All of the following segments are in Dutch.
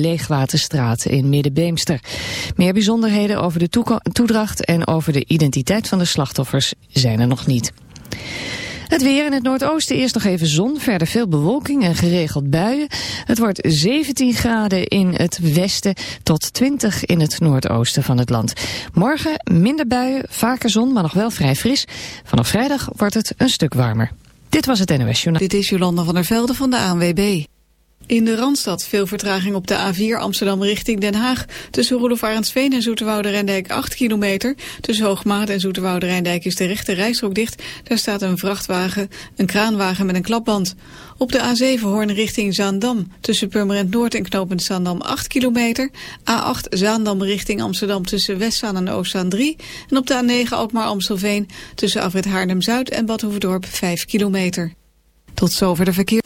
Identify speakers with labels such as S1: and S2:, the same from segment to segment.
S1: Leegwaterstraat in Middenbeemster. Meer bijzonderheden over de toedracht en over de identiteit van de slachtoffers zijn er nog niet. Het weer in het noordoosten eerst nog even zon, verder veel bewolking en geregeld buien. Het wordt 17 graden in het westen tot 20 in het noordoosten van het land. Morgen minder buien, vaker zon, maar nog wel vrij fris. Vanaf vrijdag wordt het een stuk warmer. Dit was het NOS Journaal.
S2: Dit is Jolanda van der Velde van de ANWB. In de Randstad veel vertraging op de A4 Amsterdam richting Den Haag. Tussen Roelof en Zoeterwoude Rijndijk 8 kilometer. Tussen Hoogmaat en Zoeterwoude Rijndijk is de rechte rijstrook dicht. Daar staat een vrachtwagen, een kraanwagen met een klapband. Op de A7 Hoorn richting Zaandam. Tussen Purmerend Noord en Knopend Zaandam 8 kilometer. A8 Zaandam richting Amsterdam tussen Westzaan en Oostzaan 3. En op de A9 Alkmaar Amstelveen tussen Afrit Haarlem-Zuid en Badhoevedorp 5 kilometer. Tot zover de verkeer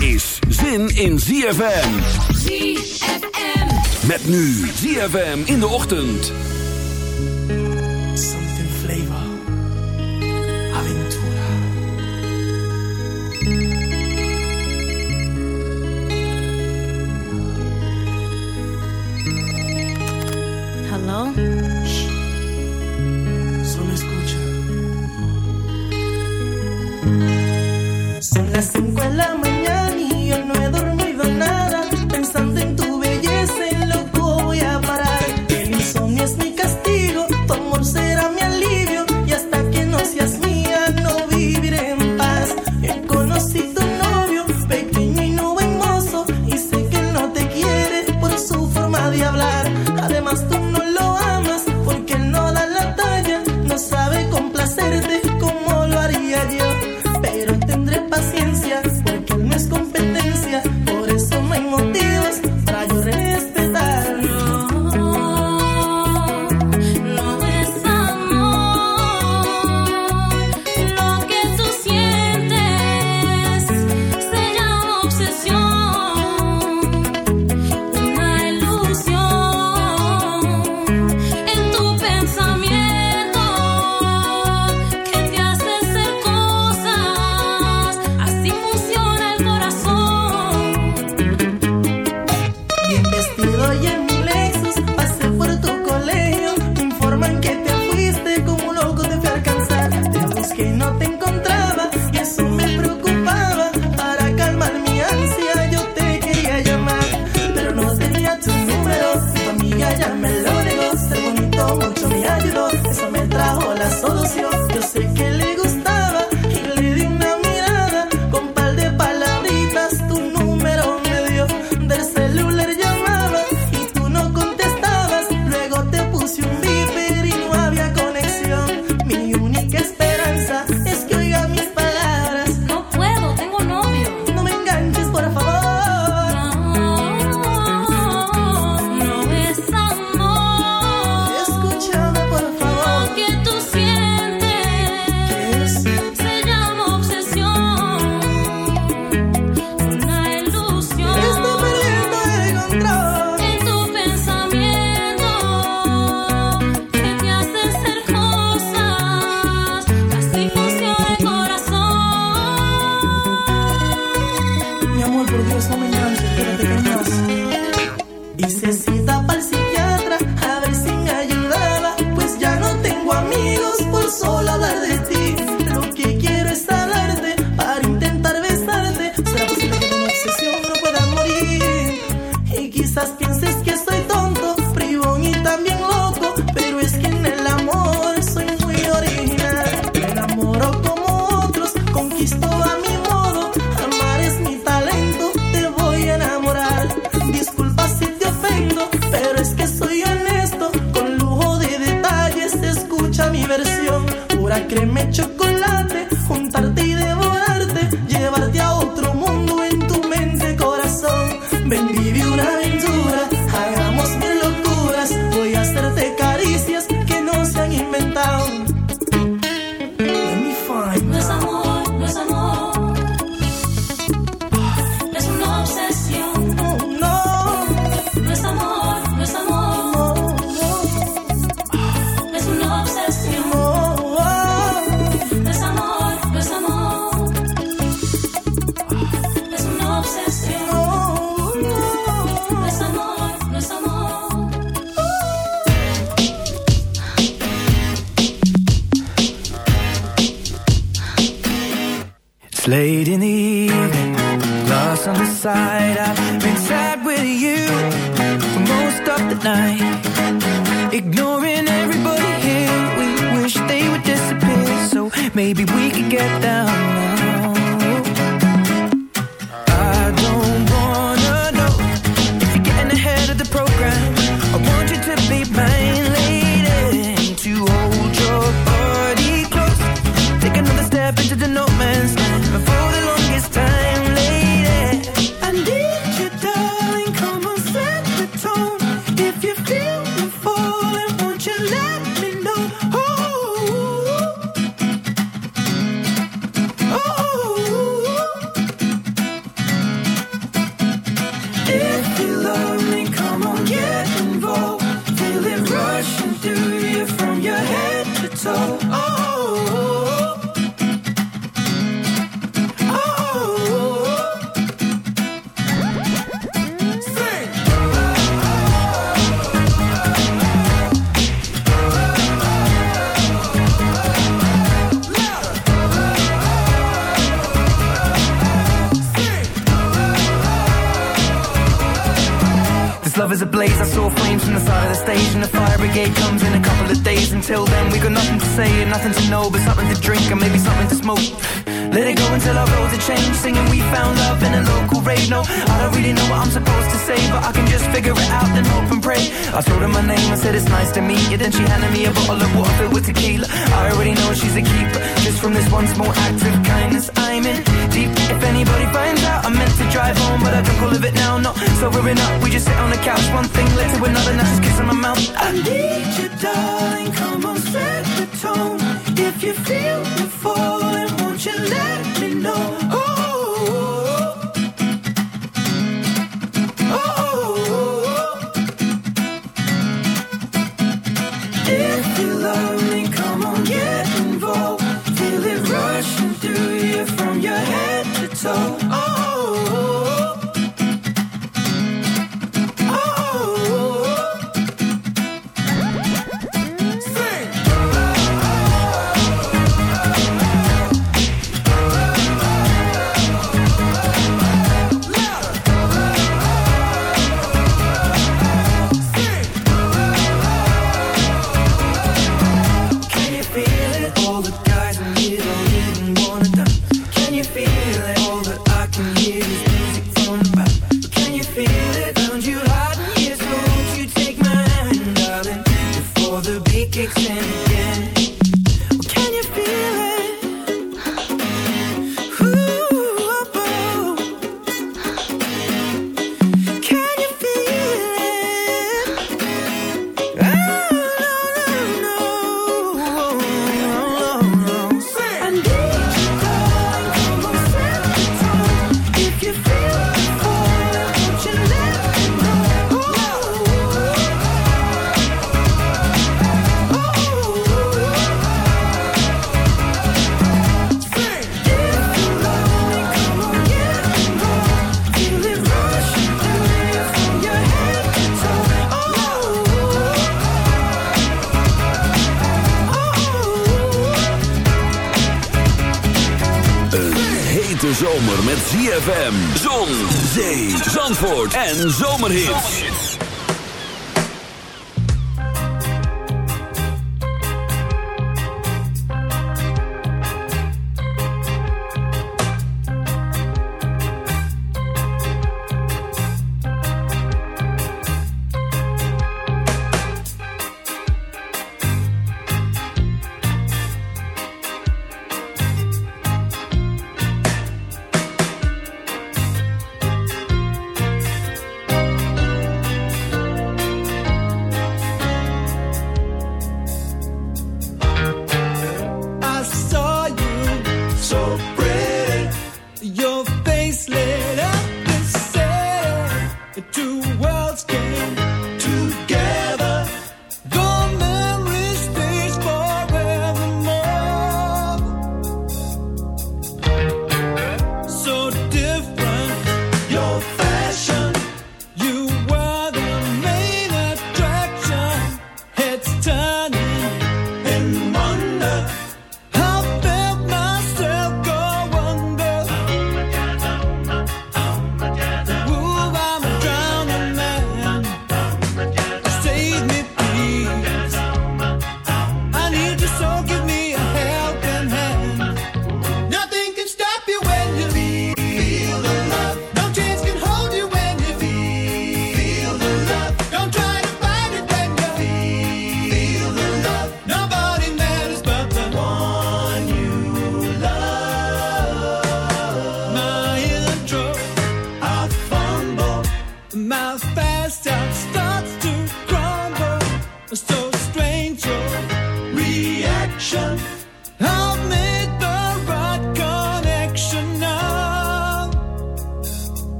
S3: Is zin in ZFM.
S4: ZFM.
S3: Met nu ZFM in de ochtend.
S5: Something flavor. Aventura.
S6: Hello?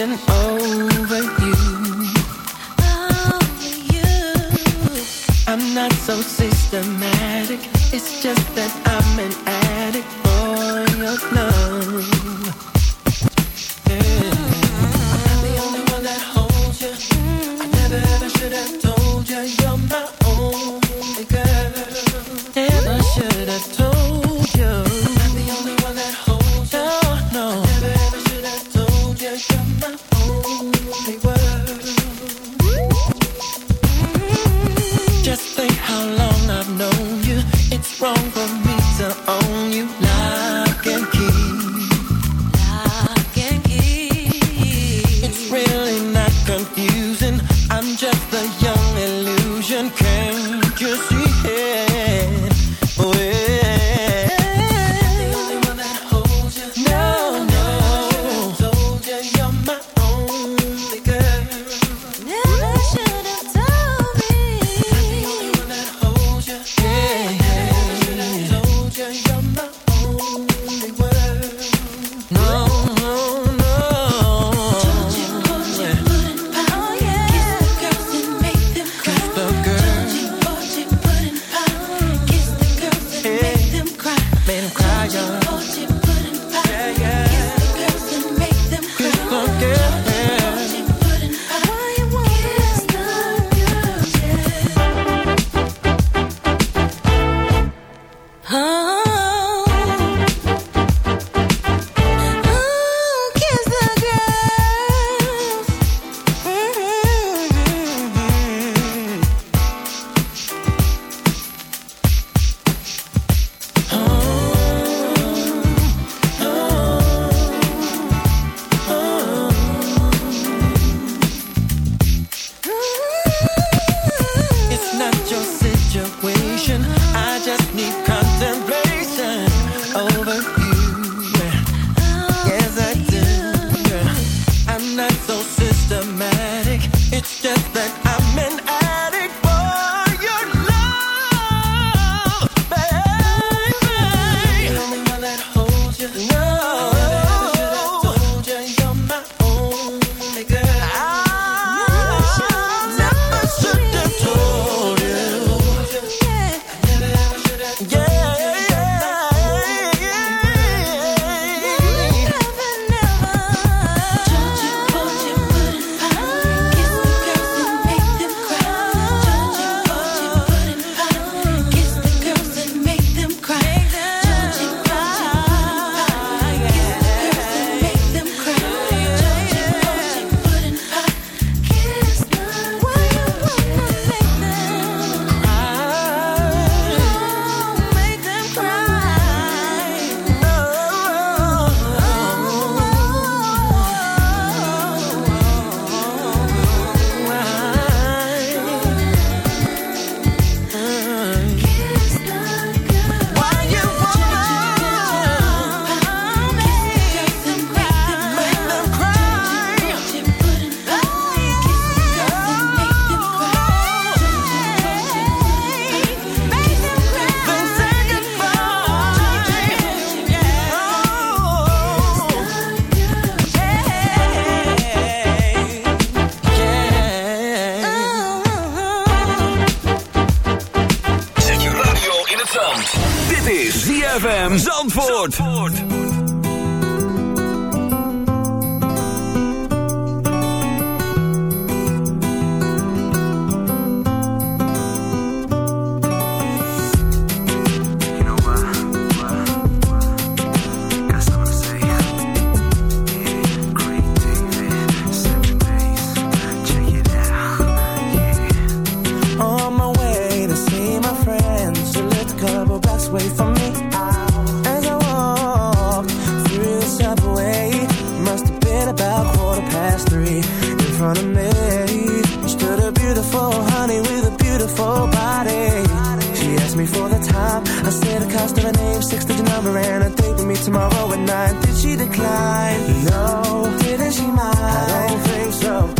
S5: attention. asked me for the time. I said a cost of a name, six digit number, and a date with me tomorrow at nine. Did she decline? No, didn't she mind? I don't think so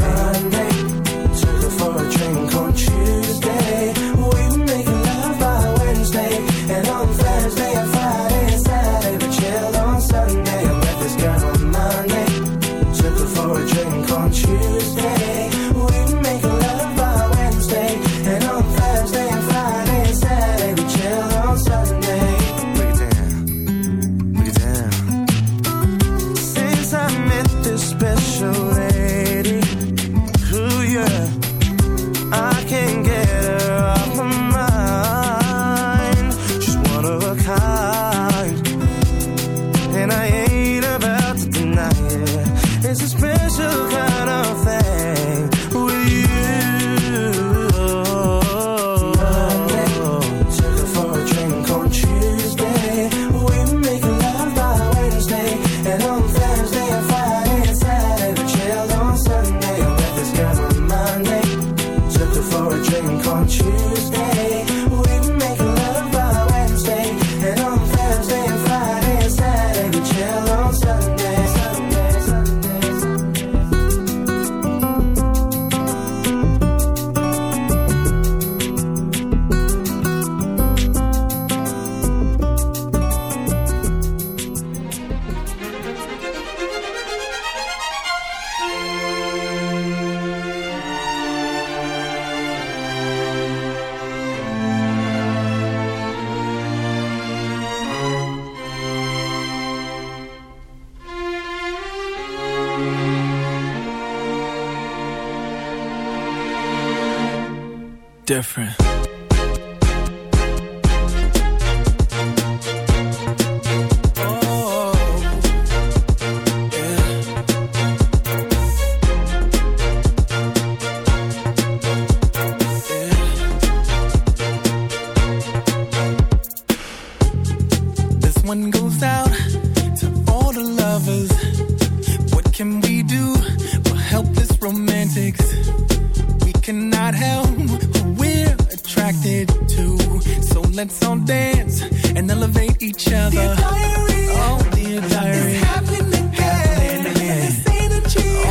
S7: one
S8: goes out to all the lovers. What can we do? for helpless romantics. We cannot help who we're attracted to. So let's all dance and elevate each other. Dear diary, oh, dear diary. It's happening again. Happening again. And it's ain't a cheat.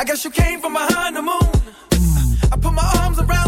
S8: I guess you came from behind the moon. I put my arms around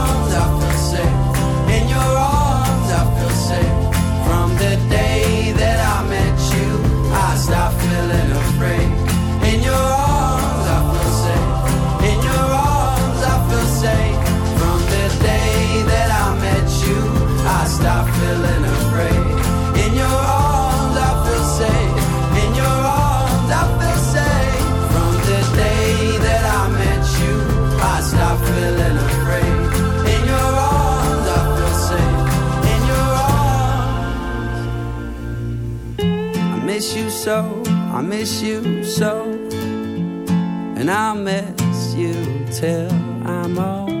S9: so. I miss you so. And I'll miss you till I'm old.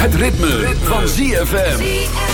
S3: Het ritme, van ZFM.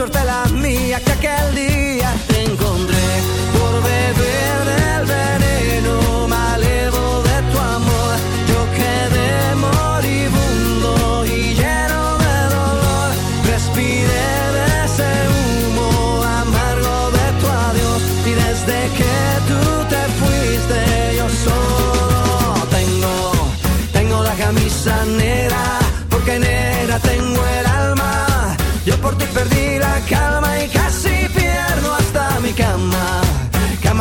S7: suerte la mía que aquel día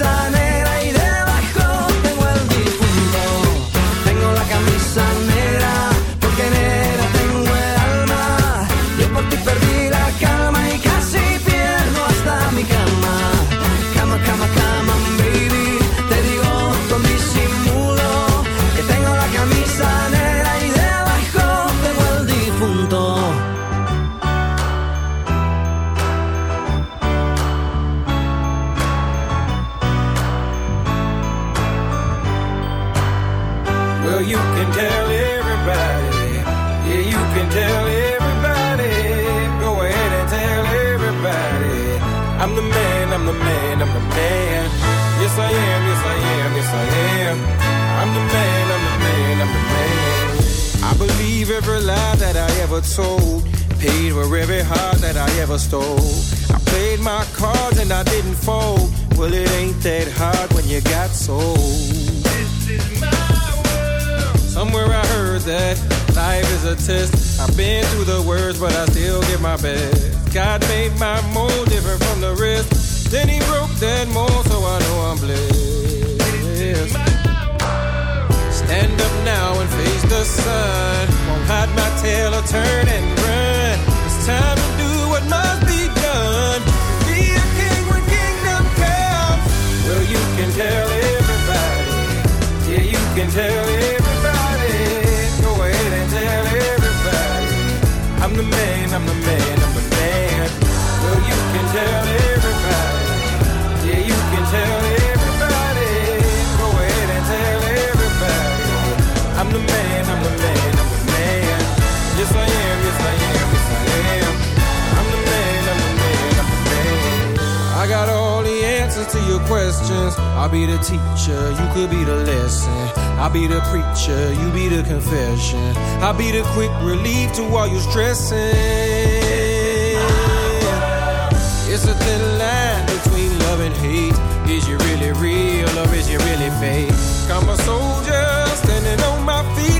S10: sana I'll be the preacher, you be the confession. I'll be the quick relief to all your stressing. It's a thin line between love and hate. Is you really real or is you really fake? I'm a soldier standing on my feet,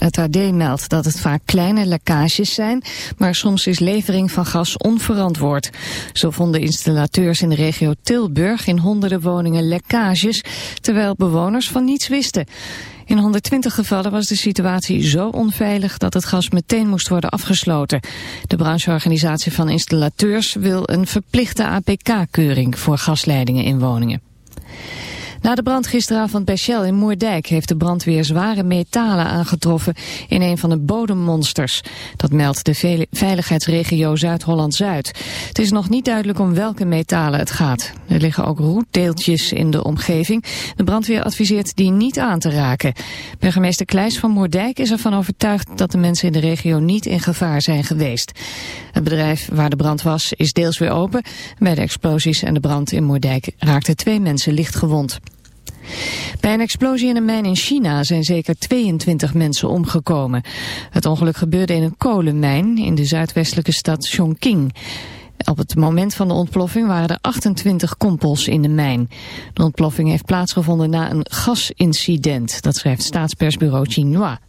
S1: Het AD meldt dat het vaak kleine lekkages zijn, maar soms is levering van gas onverantwoord. Zo vonden installateurs in de regio Tilburg in honderden woningen lekkages, terwijl bewoners van niets wisten. In 120 gevallen was de situatie zo onveilig dat het gas meteen moest worden afgesloten. De brancheorganisatie van installateurs wil een verplichte APK-keuring voor gasleidingen in woningen. Na de brand gisteravond bij Shell in Moerdijk heeft de brandweer zware metalen aangetroffen in een van de bodemmonsters. Dat meldt de ve- veiligheidsregio Zuid-Holland-Zuid. Het is nog niet duidelijk om welke metalen het gaat. Er liggen ook roetdeeltjes in de omgeving. De brandweer adviseert die niet aan te raken. Burgemeester Kleijs van Moerdijk is ervan overtuigd dat de mensen in de regio niet in gevaar zijn geweest. Het bedrijf waar de brand was is deels weer open. Bij de explosies en de brand in Moerdijk raakten twee mensen licht gewond. Bij een explosie in een mijn in China zijn zeker 22 mensen omgekomen. Het ongeluk gebeurde in een kolenmijn in de zuidwestelijke stad Chongqing. Op het moment van de ontploffing waren er 28 kompels in de mijn. De ontploffing heeft plaatsgevonden na een gasincident, dat schrijft staatspersbureau Xinhua.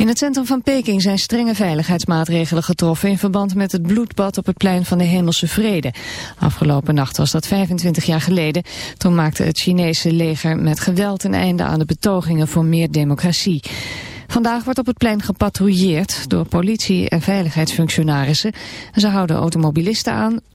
S1: In het centrum van Peking zijn strenge veiligheidsmaatregelen getroffen in verband met het bloedbad op het plein van de Hemelse Vrede. Afgelopen nacht was dat 25 jaar geleden. Toen maakte het Chinese leger met geweld een einde aan de betogingen voor meer democratie. Vandaag wordt op het plein gepatrouilleerd door politie en veiligheidsfunctionarissen. Ze houden automobilisten aan